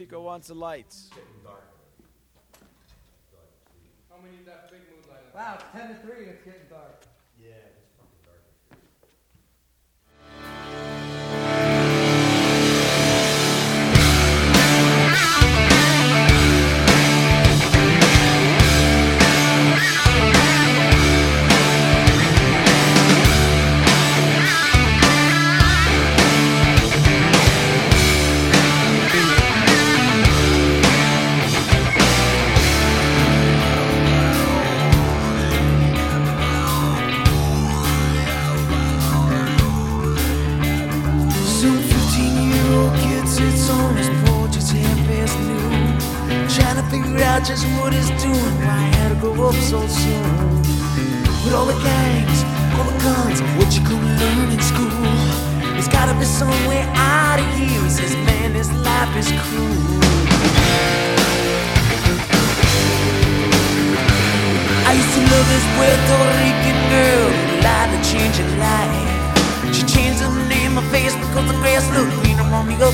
Chico wants the lights. How many that big moonlight? Wow, it's 10 to 3, it's getting dark. Sits on his porch, it's half past noon. Trying to figure out just what he's doing, why he had to grow up so soon. With all the gangs, all the guns, what you gonna learn in school? There's gotta be some way out of here. He says, man, this life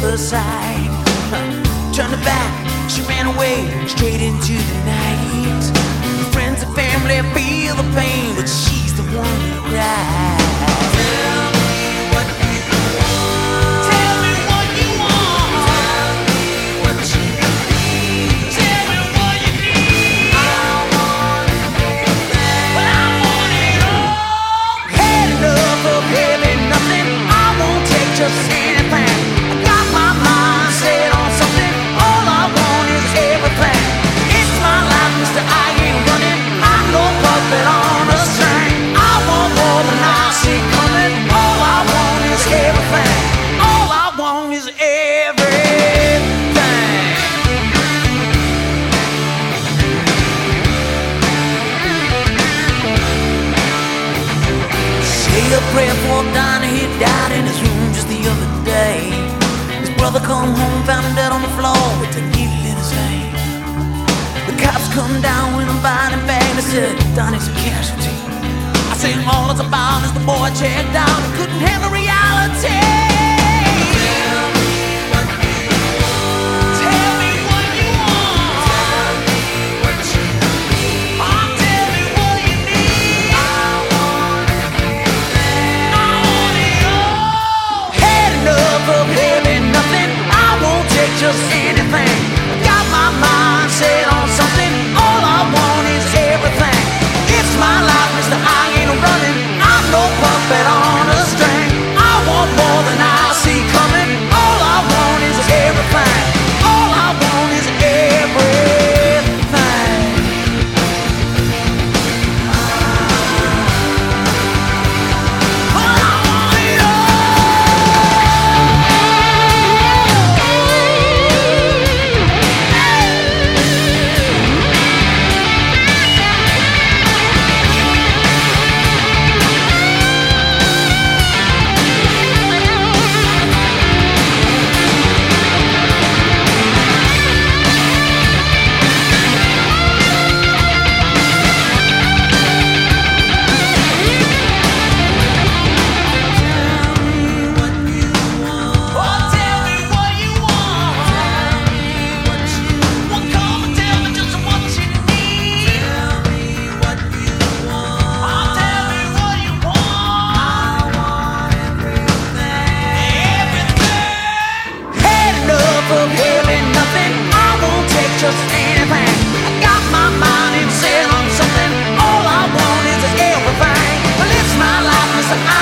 other side. Turned her back, she ran away straight into the night. Friends and family feel the pain, but she's the one who cries. A prayer for Donnie, he died in his room just the other day. His brother come home, found him dead on the floor with a needle in his vein. The cops come down with a body bag, they said Donnie's a casualty. I say all it's about is the boy checked out, and couldn't handle reality. Listen, I